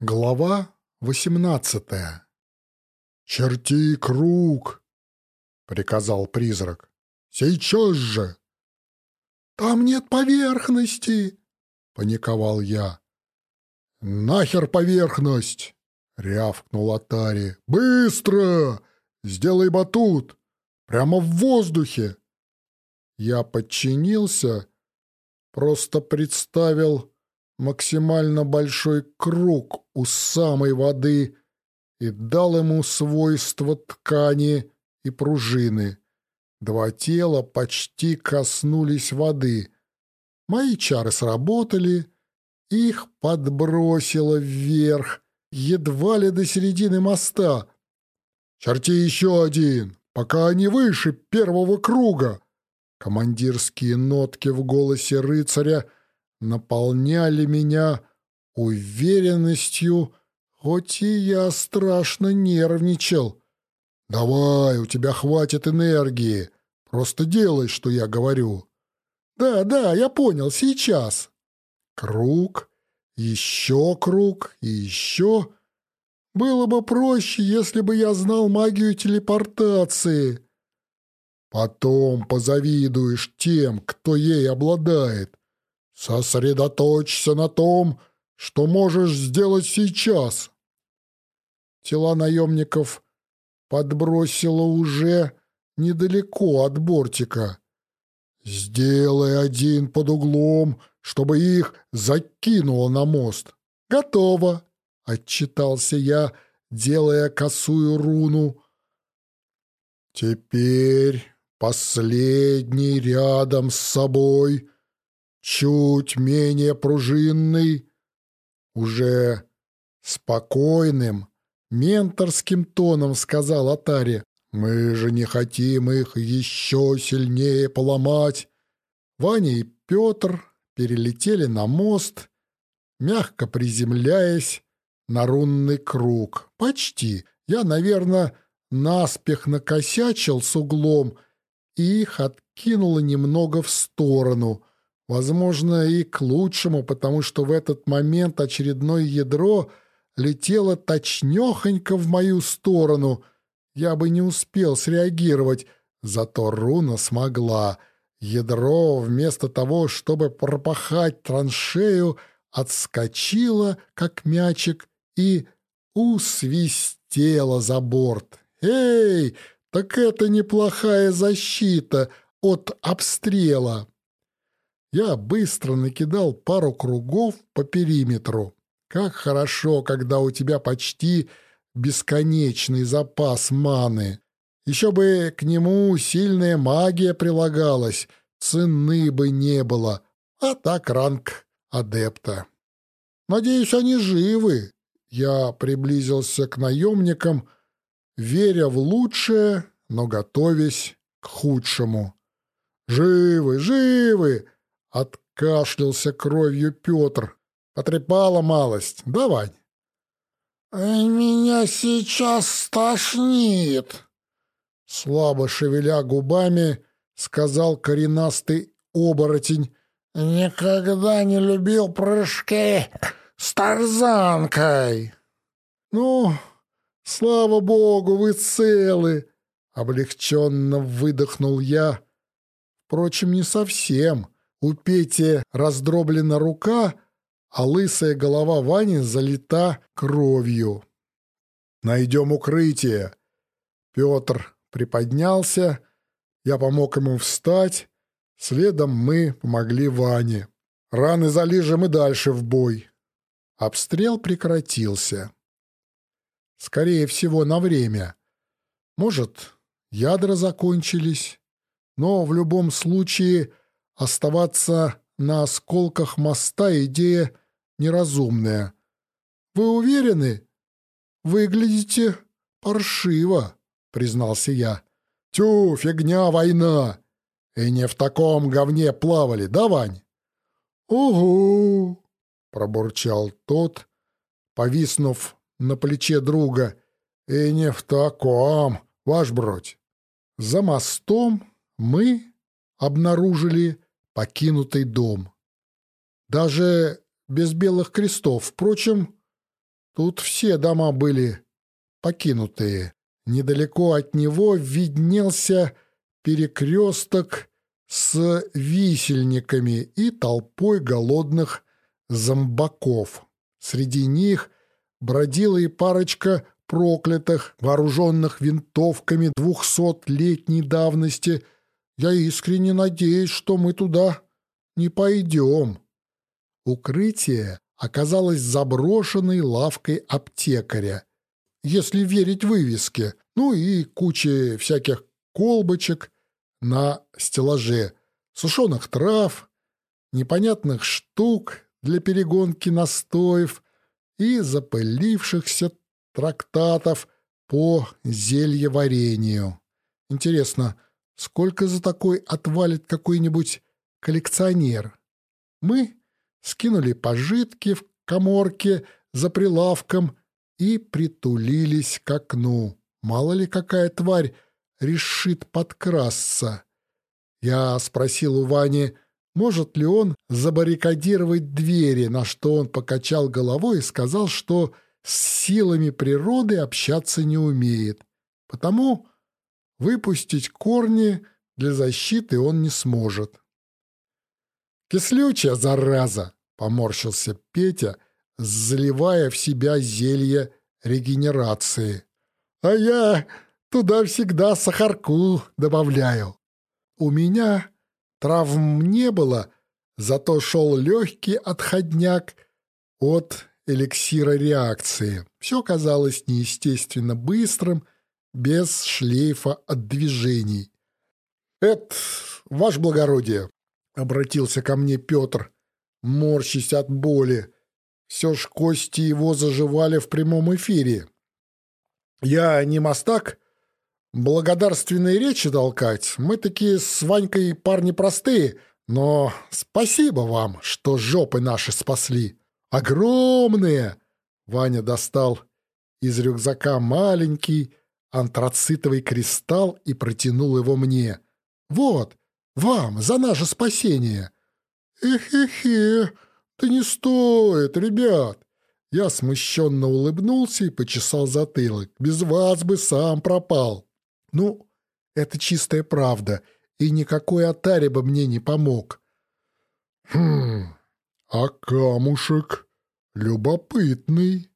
Глава восемнадцатая. «Черти круг!» — приказал призрак. «Сейчас же!» «Там нет поверхности!» — паниковал я. «Нахер поверхность!» — рявкнул Атари. «Быстро! Сделай батут! Прямо в воздухе!» Я подчинился, просто представил максимально большой круг у самой воды и дал ему свойства ткани и пружины. Два тела почти коснулись воды. Мои чары сработали, их подбросило вверх, едва ли до середины моста. «Черти еще один, пока они выше первого круга!» Командирские нотки в голосе рыцаря — наполняли меня уверенностью, хоть и я страшно нервничал. «Давай, у тебя хватит энергии. Просто делай, что я говорю». «Да, да, я понял, сейчас». Круг, еще круг и еще. Было бы проще, если бы я знал магию телепортации. Потом позавидуешь тем, кто ей обладает. Сосредоточься на том, что можешь сделать сейчас. Тела наемников подбросило уже недалеко от бортика. Сделай один под углом, чтобы их закинуло на мост. Готово, отчитался я, делая косую руну. Теперь последний рядом с собой — чуть менее пружинный, уже спокойным, менторским тоном сказал Атаре. «Мы же не хотим их еще сильнее поломать». Ваня и Петр перелетели на мост, мягко приземляясь на рунный круг. Почти. Я, наверное, наспех накосячил с углом и их откинуло немного в сторону — Возможно, и к лучшему, потому что в этот момент очередное ядро летело точнёхонько в мою сторону. Я бы не успел среагировать, зато руна смогла. Ядро, вместо того, чтобы пропахать траншею, отскочило, как мячик, и усвистело за борт. «Эй, так это неплохая защита от обстрела!» Я быстро накидал пару кругов по периметру. Как хорошо, когда у тебя почти бесконечный запас маны. Еще бы к нему сильная магия прилагалась, цены бы не было, а так ранг адепта. Надеюсь, они живы. Я приблизился к наемникам, веря в лучшее, но готовясь к худшему. «Живы, живы!» Откашлялся кровью Петр. Потрепала малость. Давай. «Меня сейчас стошнит!» Слабо шевеля губами, сказал коренастый оборотень. «Никогда не любил прыжки с тарзанкой!» «Ну, слава богу, вы целы!» Облегченно выдохнул я. Впрочем, не совсем. У Пети раздроблена рука, а лысая голова Вани залита кровью. «Найдем укрытие!» Петр приподнялся, я помог ему встать, следом мы помогли Ване. Раны залижем и дальше в бой. Обстрел прекратился. Скорее всего, на время. Может, ядра закончились, но в любом случае Оставаться на осколках моста идея неразумная. Вы уверены? Выглядите паршиво, признался я. Тю, фигня, война. И не в таком говне плавали, да, Вань? Угу, пробурчал тот, повиснув на плече друга. И не в таком, ваш бродь. За мостом мы обнаружили покинутый дом. Даже без белых крестов, впрочем, Тут все дома были покинутые. Недалеко от него виднелся перекресток с висельниками и толпой голодных зомбаков. Среди них бродила и парочка проклятых, вооруженных винтовками двухсотлетней давности. Я искренне надеюсь, что мы туда не пойдем. Укрытие оказалось заброшенной лавкой аптекаря, если верить вывеске, ну и куче всяких колбочек на стеллаже, сушеных трав, непонятных штук для перегонки настоев и запылившихся трактатов по зельеварению. Интересно, сколько за такой отвалит какой-нибудь коллекционер? Мы скинули пожитки в коморке за прилавком и притулились к окну. Мало ли какая тварь решит подкрасться. Я спросил у Вани, может ли он забаррикадировать двери, на что он покачал головой и сказал, что с силами природы общаться не умеет, потому выпустить корни для защиты он не сможет. «Кислючая, зараза!» — поморщился Петя, заливая в себя зелье регенерации. «А я туда всегда сахарку добавляю. У меня травм не было, зато шел легкий отходняк от эликсира реакции. Все казалось неестественно быстрым, без шлейфа от движений. «Это, ваше благородие», — обратился ко мне Петр, морщись от боли. Все ж кости его заживали в прямом эфире. «Я не мастак, благодарственные речи толкать. Мы такие с Ванькой парни простые, но спасибо вам, что жопы наши спасли». Огромные!» Ваня достал из рюкзака маленький антрацитовый кристалл и протянул его мне. «Вот, вам, за наше спасение!» «Эхе-хе, да не стоит, ребят!» Я смущенно улыбнулся и почесал затылок. «Без вас бы сам пропал!» «Ну, это чистая правда, и никакой атари бы мне не помог». «Хм, а камушек любопытный.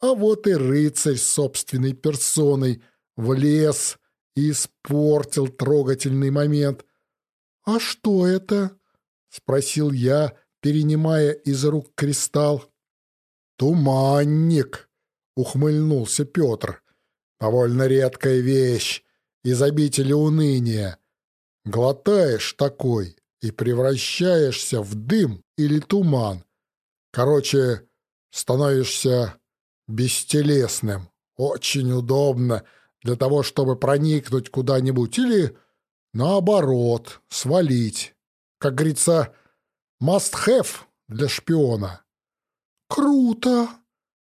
А вот и рыцарь собственной персоной влез и испортил трогательный момент. «А что это?» — спросил я, перенимая из рук кристалл. «Туманник!» — ухмыльнулся Петр. «Довольно редкая вещь из обители уныния. Глотаешь такой и превращаешься в дым или туман. Короче, становишься бестелесным. Очень удобно для того, чтобы проникнуть куда-нибудь или, наоборот, свалить. Как говорится, must-have для шпиона. «Круто!»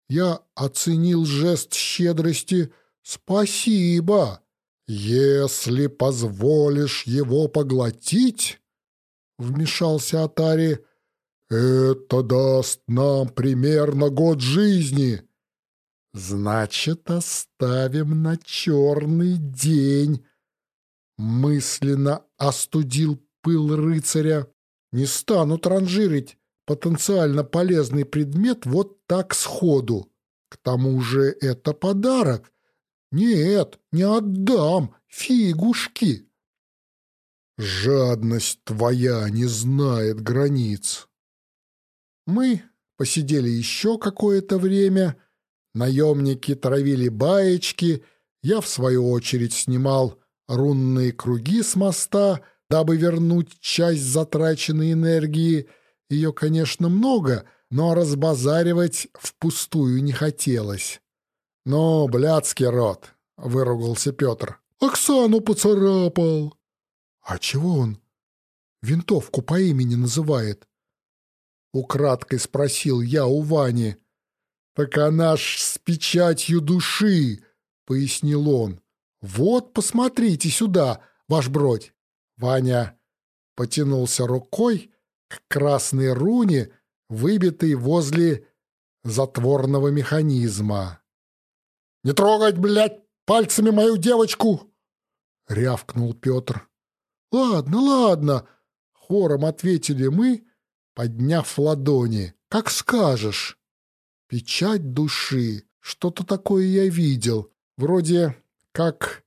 Я оценил жест щедрости. «Спасибо! Если позволишь его поглотить...» Вмешался Атари. «Это даст нам примерно год жизни». «Значит, оставим на черный день», — мысленно остудил пыл рыцаря. «Не стану транжирить потенциально полезный предмет вот так сходу. К тому же это подарок. Нет, не отдам, фигушки». «Жадность твоя не знает границ», мы посидели еще какое-то время, наемники травили баечки, я, в свою очередь, снимал рунные круги с моста, дабы вернуть часть затраченной энергии. Ее, конечно, много, но разбазаривать впустую не хотелось. «Ну, блядский рот!» — выругался Петр. «Оксану поцарапал!» «А чего он винтовку по имени называет?» — украдкой спросил я у Вани. «Так она ж с печатью души!» — пояснил он. «Вот, посмотрите сюда, ваш бродь!» Ваня потянулся рукой к красной руне, выбитой возле затворного механизма. «Не трогать, блядь, пальцами мою девочку!» — рявкнул Петр. «Ладно, ладно!» — хором ответили мы, подняв ладони. «Как скажешь!» «Печать души. Что-то такое я видел. Вроде как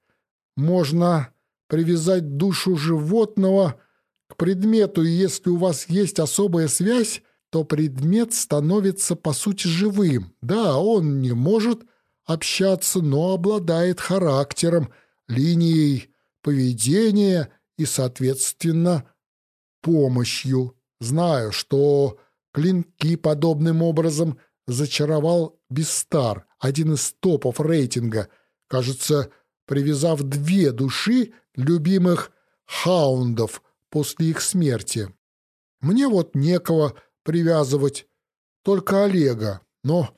можно привязать душу животного к предмету, и если у вас есть особая связь, то предмет становится по сути живым. Да, он не может общаться, но обладает характером, линией поведения и, соответственно, помощью. Знаю, что клинки подобным образом зачаровал Бестар, один из топов рейтинга, кажется, привязав две души любимых хаундов после их смерти. Мне вот некого привязывать, только Олега, но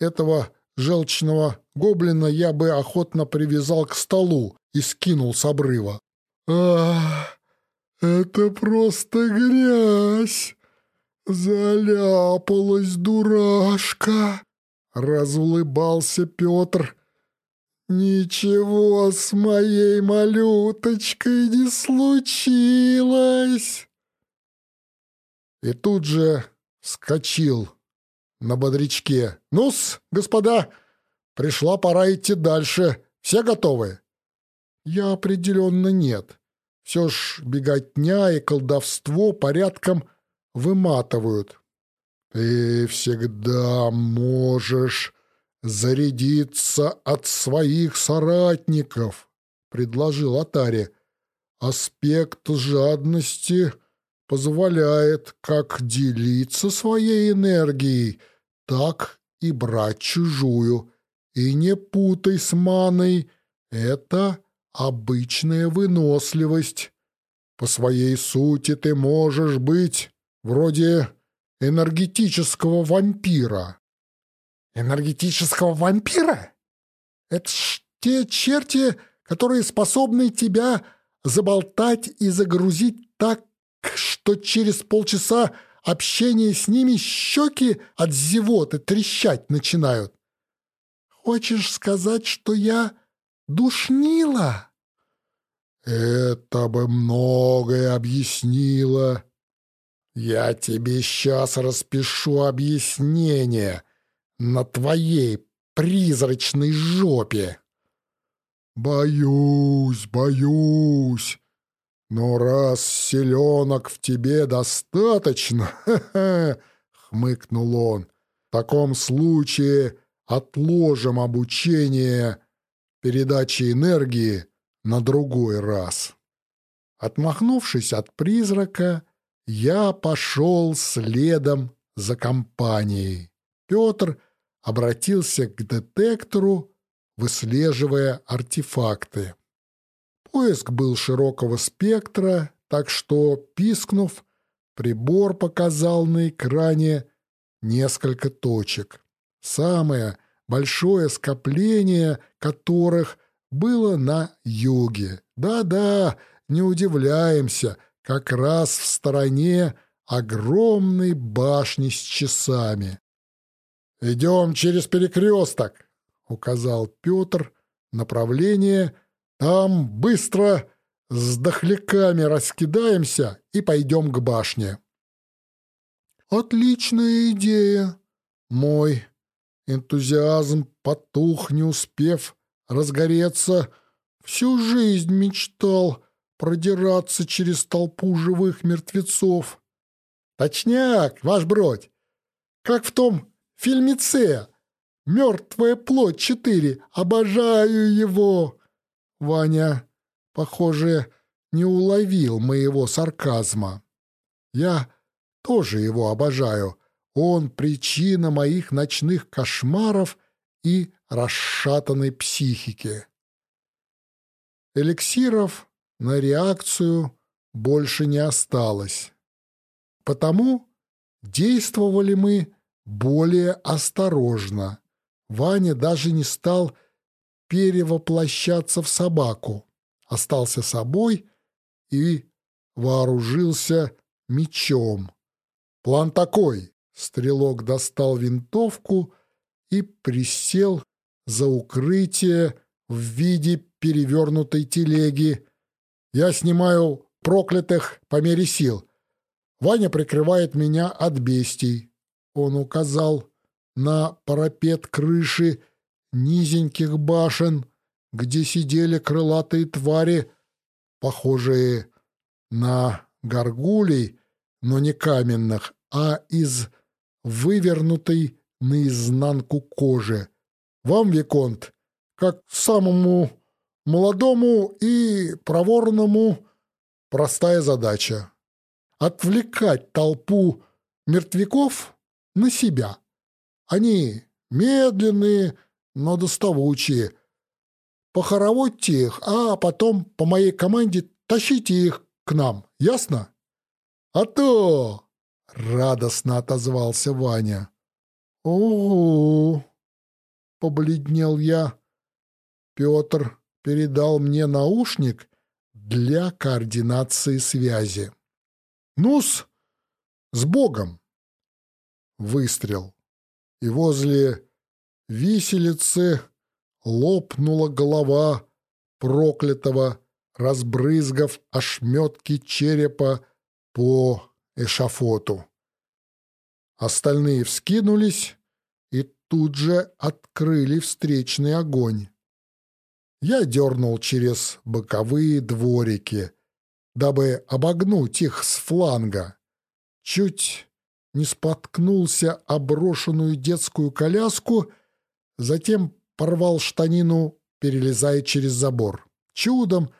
этого желчного гоблина я бы охотно привязал к столу и скинул с обрыва. «Ах, это просто грязь! Заляпалась дурашка!» Разулыбался Петр. «Ничего с моей малюточкой не случилось!» И тут же вскочил на бодрячке. «Ну-с, господа, пришла пора идти дальше. Все готовы?» «Я определенно нет. Все ж беготня и колдовство порядком выматывают». «Ты всегда можешь зарядиться от своих соратников», — предложил Атари. «Аспект жадности позволяет как делиться своей энергией, так и брать чужую. И не путай с маной, это обычная выносливость. По своей сути ты можешь быть вроде энергетического вампира. Энергетического вампира? Это ж те черти, которые способны тебя заболтать и загрузить так, что через полчаса общения с ними щеки от зевоты трещать начинают. Хочешь сказать, что я душнила? Это бы многое объяснило. Я тебе сейчас распишу объяснение на твоей призрачной жопе. Боюсь, боюсь. «Но раз селенок в тебе достаточно, хмыкнул он, — «в таком случае отложим обучение передачи энергии на другой раз». Отмахнувшись от призрака, я пошел следом за компанией. Петр обратился к детектору, выслеживая артефакты. Поиск был широкого спектра, так что, пискнув, прибор показал на экране несколько точек. Самое большое скопление которых было на юге. Да-да, не удивляемся, как раз в стороне огромной башни с часами. «Идем через перекресток», — указал Петр направление, там быстро с дохляками раскидаемся и пойдем к башне. Отличная идея. Мой энтузиазм потух, не успев разгореться. Всю жизнь мечтал продираться через толпу живых мертвецов. Точняк, ваш бродь. Как в том фильмеце «Мертвая плоть 4». Обожаю его. Ваня, похоже, не уловил моего сарказма. Я тоже его обожаю. Он причина моих ночных кошмаров и расшатанной психики. Эликсиров на реакцию больше не осталось. Потому действовали мы более осторожно. Ваня даже не стал перевоплощаться в собаку, остался собой и вооружился мечом. План такой — Стрелок достал винтовку и присел за укрытие в виде перевернутой телеги. Я снимаю проклятых по мере сил. Ваня прикрывает меня от бестий. Он указал на парапет крыши низеньких башен, где сидели крылатые твари, похожие на горгулей, но не каменных, а из вывернутой наизнанку кожи. Вам, Виконт, как самому молодому и проворному, простая задача — отвлекать толпу мертвяков на себя. Они медленные, но доставучие. Похороводьте их, а потом по моей команде тащите их к нам, ясно? А то — радостно отозвался Ваня. «Угу!» — побледнел я. Петр передал мне наушник для координации связи. «Ну-с, с Богом!» Выстрел. И возле виселицы лопнула голова проклятого, разбрызгав ошметки черепа по эшафоту. Остальные вскинулись и тут же открыли встречный огонь. Я дернул через боковые дворики, дабы обогнуть их с фланга. Чуть не споткнулся о брошенную детскую коляску, затем порвал штанину, перелезая через забор. Чудом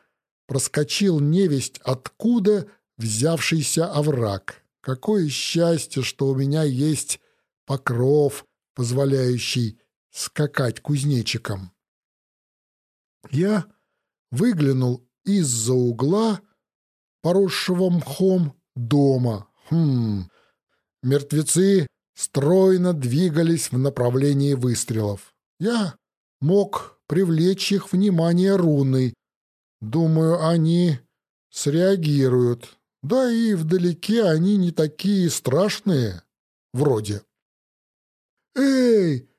проскочил невесть откуда взявшийся овраг. Какое счастье, что у меня есть покров, позволяющий скакать кузнечиком. Я выглянул из-за угла, поросшего мхом дома. Хм, мертвецы стройно двигались в направлении выстрелов. Я мог привлечь их внимание руной. Думаю, они среагируют. Да и вдалеке они не такие страшные, вроде. «Эй,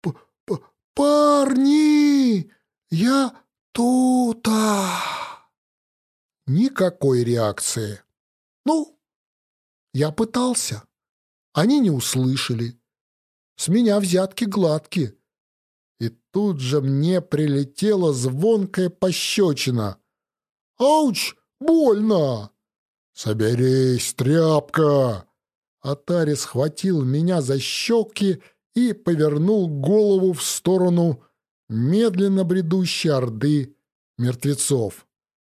п -п парни, я тута!» Никакой реакции. Ну, я пытался. Они не услышали. С меня взятки гладкие. И тут же мне прилетела звонкая пощечина. «Ауч, больно!» «Соберись, тряпка!» Атари схватил меня за щеки и повернул голову в сторону медленно бредущей орды мертвецов.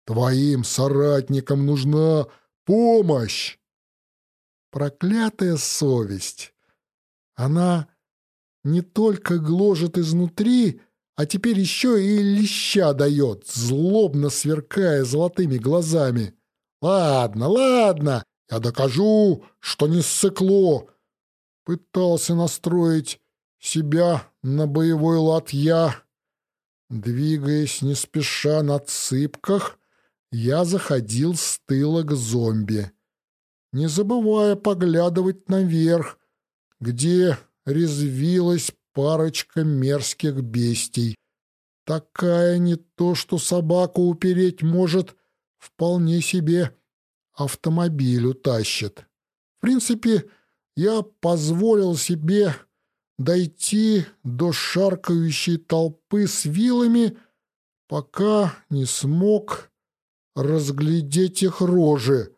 «Твоим соратникам нужна помощь!» Проклятая совесть! Она не только гложет изнутри, а теперь еще и леща дает, злобно сверкая золотыми глазами. «Ладно, ладно, я докажу, что не ссыкло!» Пытался настроить себя на боевой лад я. Двигаясь не спеша на цыпках, я заходил с тыла к зомби, не забывая поглядывать наверх, где резвилась парочка мерзких бестий. Такая не то, что собаку упереть может, вполне себе автомобиль утащит. В принципе, я позволил себе дойти до шаркающей толпы с вилами, пока не смог разглядеть их рожи,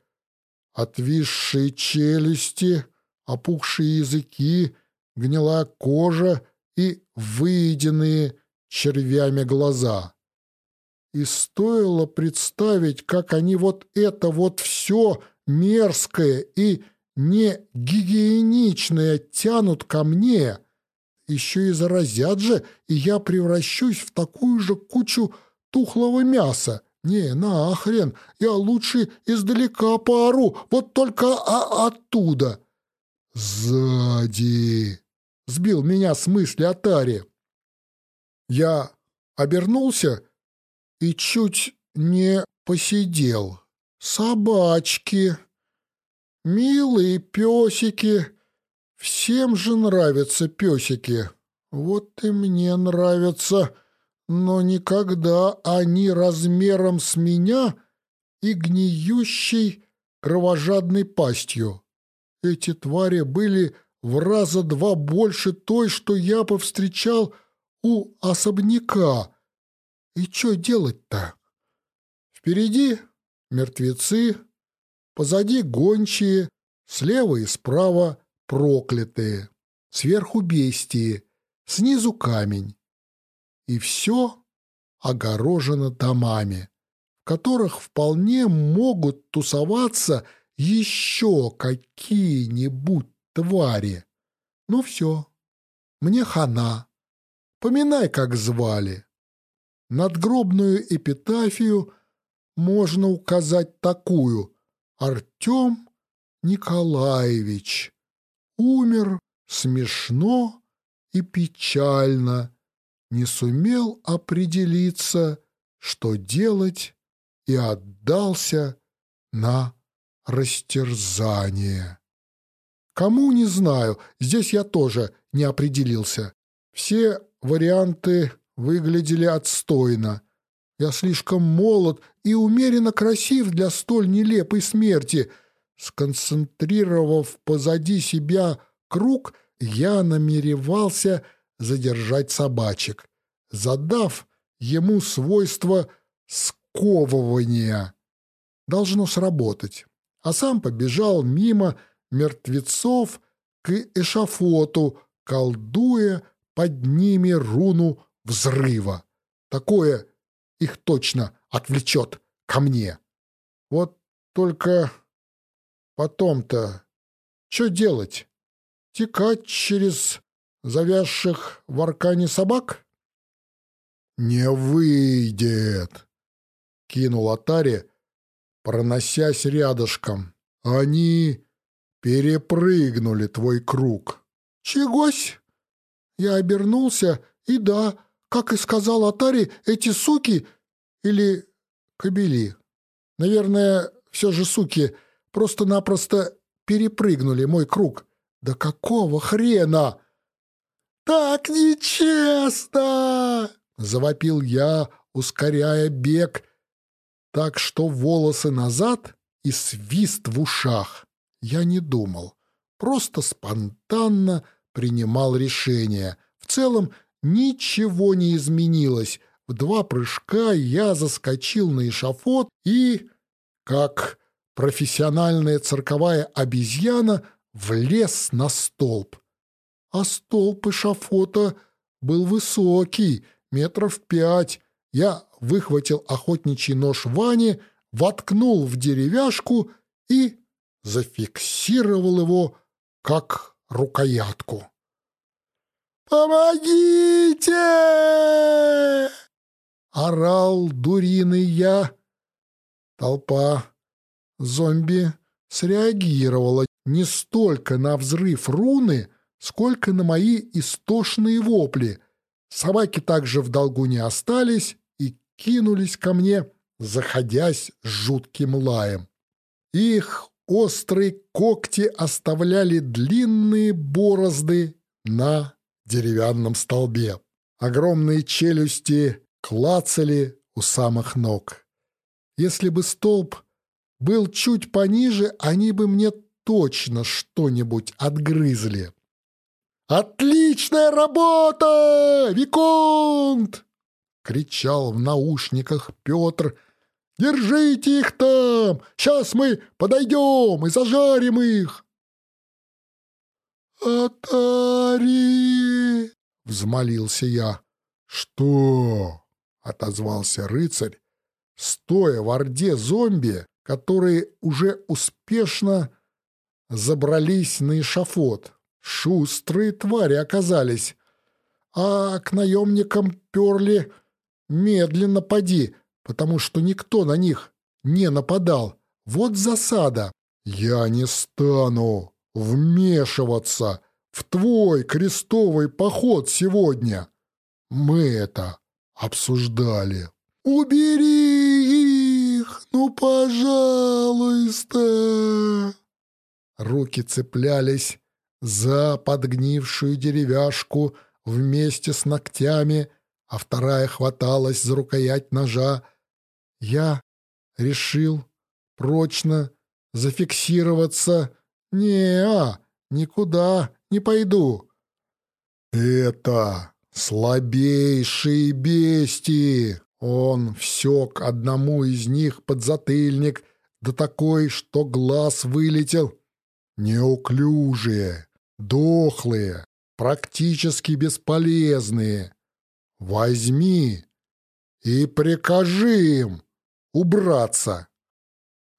отвисшие челюсти, опухшие языки, гнилая кожа и выеденные червями глаза. И стоило представить, как они вот это вот все мерзкое и не гигиеничное тянут ко мне. Еще и заразят же, и я превращусь в такую же кучу тухлого мяса. Не, нахрен, я лучше издалека пару, вот только а оттуда. Сзади. Сбил меня с мысли Атари. Я обернулся и чуть не посидел. Собачки, милые песики, Всем же нравятся песики. Вот и мне нравятся, но никогда они размером с меня и гниющей кровожадной пастью. Эти твари были в раза два больше той, что я повстречал у особняка. И что делать-то? Впереди мертвецы, позади гончие, слева и справа проклятые, сверху бестии, снизу камень. И все огорожено домами, в которых вполне могут тусоваться еще какие-нибудь твари. Ну все, мне хана. Поминай, как звали. Надгробную эпитафию можно указать такую. Артем Николаевич умер смешно и печально, не сумел определиться, что делать, и отдался на растерзание. Кому не знаю, здесь я тоже не определился. Все варианты выглядели отстойно. Я слишком молод и умеренно красив для столь нелепой смерти. Сконцентрировав позади себя круг, я намеревался задержать собачек, задав ему свойство сковывания. Должно сработать. А сам побежал мимо мертвецов к эшафоту, колдуя под ними руну взрыва. Такое их точно отвлечет ко мне. Вот только потом-то что делать? Текать через завязших в аркане собак? «Не выйдет!» — кинул Атари, проносясь рядышком. «Они перепрыгнули твой круг». «Чегось?» Я обернулся, и да, как и сказал Атари, эти суки или кобели. Наверное, все же суки просто-напросто перепрыгнули мой круг. Да какого хрена? «Так нечестно!» — завопил я, ускоряя бег, так что волосы назад и свист в ушах. Я не думал, просто спонтанно принимал решение. В целом ничего не изменилось. В два прыжка я заскочил на эшафот и, как профессиональная цирковая обезьяна, влез на столб а столб эшафота был высокий, метров пять. Я выхватил охотничий нож Вани, воткнул в деревяшку и зафиксировал его как рукоятку. «Помогите!» — орал дуриный я. Толпа зомби среагировала не столько на взрыв руны, сколько на мои истошные вопли. Собаки также в долгу не остались и кинулись ко мне, заходясь жутким лаем. Их острые когти оставляли длинные борозды на деревянном столбе. Огромные челюсти клацали у самых ног. Если бы столб был чуть пониже, они бы мне точно что-нибудь отгрызли. «Отличная работа, Виконт!» — кричал в наушниках Петр. «Держите их там! Сейчас мы подойдем и зажарим их!» «Атари!» — взмолился я. «Что?» — отозвался рыцарь, стоя в орде зомби, которые уже успешно забрались на эшафот. Шустрые твари оказались. А к наемникам перли медленно поди, потому что никто на них не нападал. Вот засада. Я не стану вмешиваться в твой крестовый поход сегодня. Мы это обсуждали. Убери ну, пожалуйста. Руки цеплялись за подгнившую деревяшку вместе с ногтями, а вторая хваталась за рукоять ножа. Я решил прочно зафиксироваться. Не-а, никуда не пойду. Это слабейшие бестии. Он всек одному из них подзатыльник, да такой, что глаз вылетел. Неуклюжие, дохлые, практически бесполезные. Возьми и прикажи им убраться.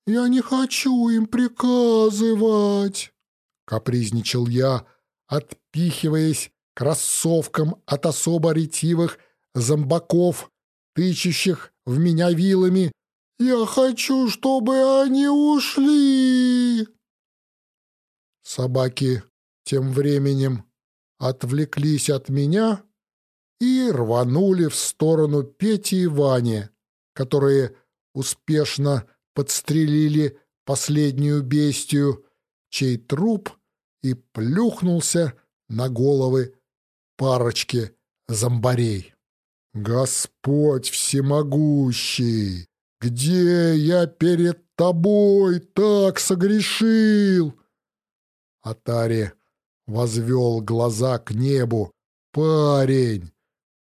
«Я не хочу им приказывать», — капризничал я, отпихиваясь кроссовкам от особо ретивых зомбаков, тычущих в меня вилами. «Я хочу, чтобы они ушли!» Собаки тем временем отвлеклись от меня и рванули в сторону Пети и Вани, которые успешно подстрелили последнюю бестию, чей труп и плюхнулся на головы парочки зомбарей. «Господь всемогущий, где я перед тобой так согрешил?» Атари возвел глаза к небу. «Парень,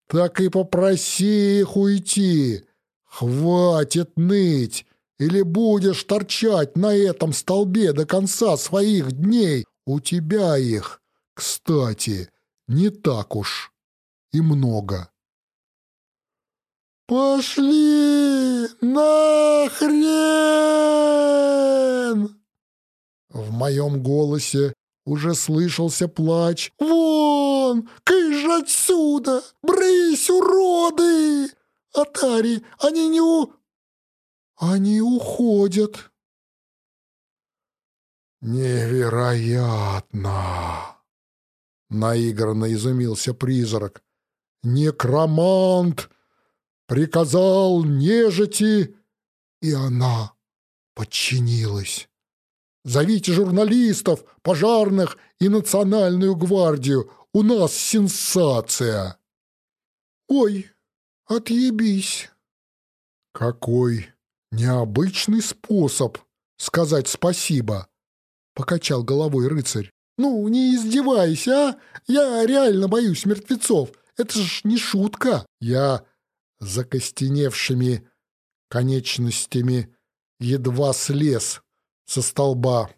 так и попроси их уйти. Хватит ныть, или будешь торчать на этом столбе до конца своих дней. У тебя их, кстати, не так уж и много». «Пошли нахрен!» В моем голосе уже слышался плач. «Вон! Кыш отсюда! Брысь, уроды! Атари, они не у... Они уходят!» «Невероятно!» Наигранно изумился призрак. «Некромант приказал нежити, и она подчинилась!» Зовите журналистов, пожарных и национальную гвардию. У нас сенсация!» «Ой, отъебись!» «Какой необычный способ сказать спасибо!» — покачал головой рыцарь. «Ну, не издевайся, а! Я реально боюсь мертвецов. Это ж не шутка!» Я закостеневшими конечностями едва слез со столба.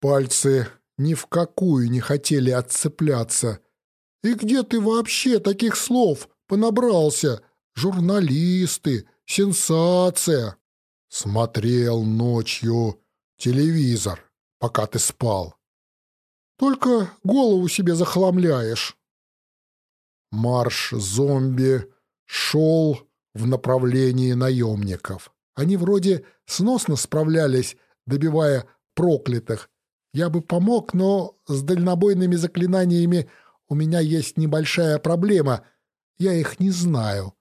Пальцы ни в какую не хотели отцепляться. «И где ты вообще таких слов понабрался? Журналисты, сенсация!» Смотрел ночью телевизор, пока ты спал. Только голову себе захламляешь. Марш зомби шел в направлении наемников. Они вроде сносно справлялись добивая проклятых. Я бы помог, но с дальнобойными заклинаниями у меня есть небольшая проблема. Я их не знаю.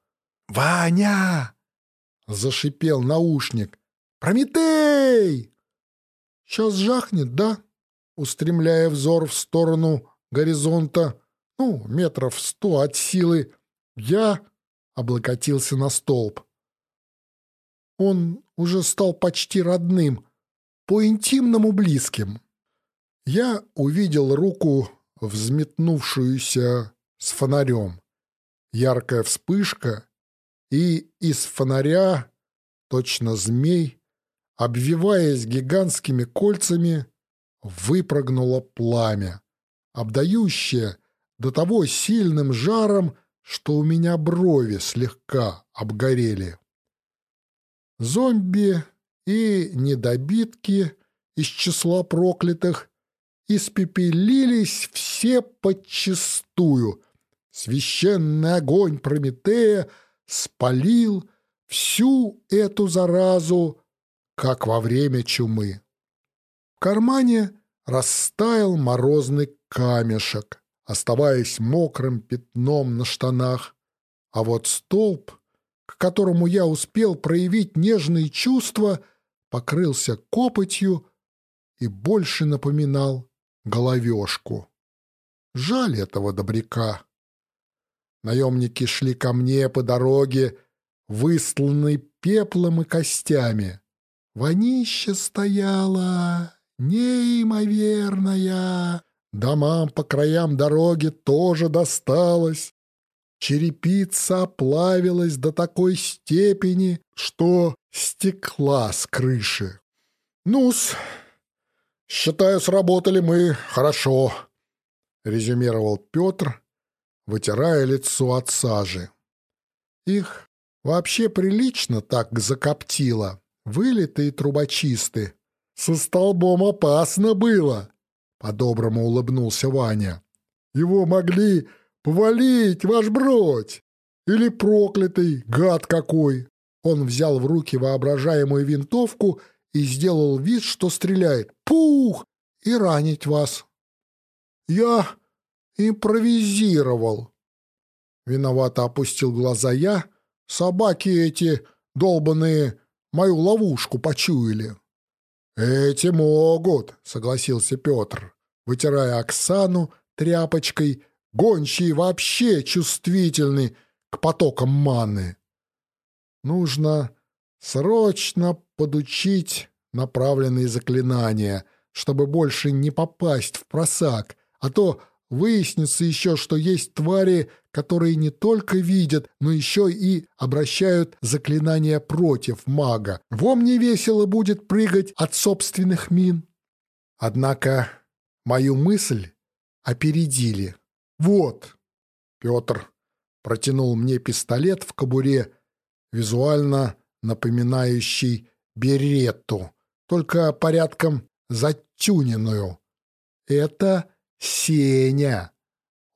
«Ваня!» — зашипел наушник. «Прометей!» «Сейчас жахнет, да?» Устремляя взор в сторону горизонта, ну, метров сто от силы, я облокотился на столб. Он уже стал почти родным, по-интимному близким. Я увидел руку, взметнувшуюся с фонарем. Яркая вспышка, и из фонаря, точно змей, обвиваясь гигантскими кольцами, выпрыгнуло пламя, обдающее до того сильным жаром, что у меня брови слегка обгорели. Зомби и недобитки из числа проклятых испепелились все подчистую. Священный огонь Прометея спалил всю эту заразу, как во время чумы. В кармане растаял морозный камешек, оставаясь мокрым пятном на штанах, а вот столб, к которому я успел проявить нежные чувства — покрылся копотью и больше напоминал головешку. Жаль этого добряка. Наемники шли ко мне по дороге, выстланной пеплом и костями. Вонища стояла неимоверная. Домам по краям дороги тоже досталось. Черепица оплавилась до такой степени, что стекла с крыши. «Ну-с, считаю, сработали мы хорошо», — резюмировал Петр, вытирая лицо от сажи. Их вообще прилично так закоптило, вылитые трубочисты. Со столбом опасно было, — по-доброму улыбнулся Ваня. Его могли повалить, ваш бродь! Или проклятый, гад какой! Он взял в руки воображаемую винтовку и сделал вид, что стреляет. Пух! И ранить вас. Я импровизировал. Виновато опустил глаза я. Собаки эти, долбаные, мою ловушку почуяли. «Эти могут», — согласился Петр, вытирая Оксану тряпочкой. «Гончие вообще чувствительны к потокам маны. Нужно срочно подучить направленные заклинания, чтобы больше не попасть в просак, а то Выяснится еще, что есть твари, которые не только видят, но еще и обращают заклинания против мага. Вам не весело будет прыгать от собственных мин. Однако мою мысль опередили. Вот. Петр протянул мне пистолет в кобуре, визуально напоминающий беретту, только порядком затюненную. Это Сеня.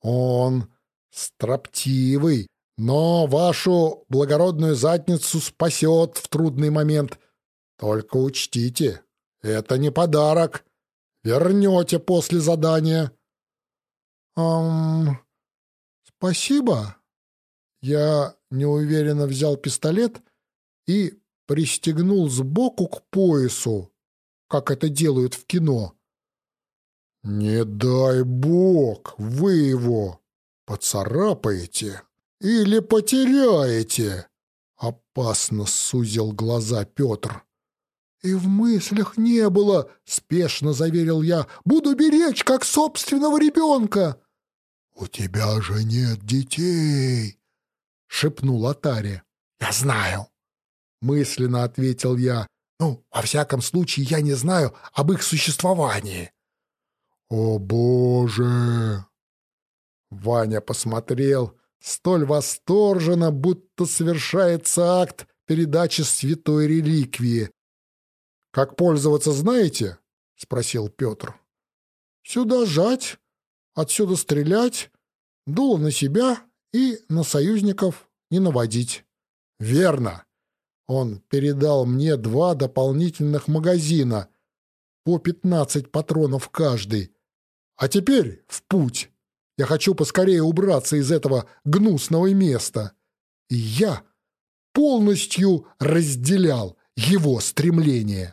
Он строптивый, но вашу благородную задницу спасет в трудный момент. Только учтите, это не подарок. Вернете после задания. Эм, спасибо. Я неуверенно взял пистолет и пристегнул сбоку к поясу, как это делают в кино. «Не дай бог вы его поцарапаете или потеряете!» Опасно сузил глаза Петр. «И в мыслях не было!» — спешно заверил я. «Буду беречь, как собственного ребенка!» «У тебя же нет детей!» — шепнул Атари. «Я знаю!» — мысленно ответил я. «Ну, во всяком случае, я не знаю об их существовании!» «О, Боже!» Ваня посмотрел столь восторженно, будто совершается акт передачи святой реликвии. «Как пользоваться знаете?» — спросил Петр. «Сюда жать, отсюда стрелять, дуло на себя и на союзников не наводить». «Верно!» Он передал мне два дополнительных магазина, по пятнадцать патронов каждый, а теперь в путь. Я хочу поскорее убраться из этого гнусного места. И я полностью разделял его стремление.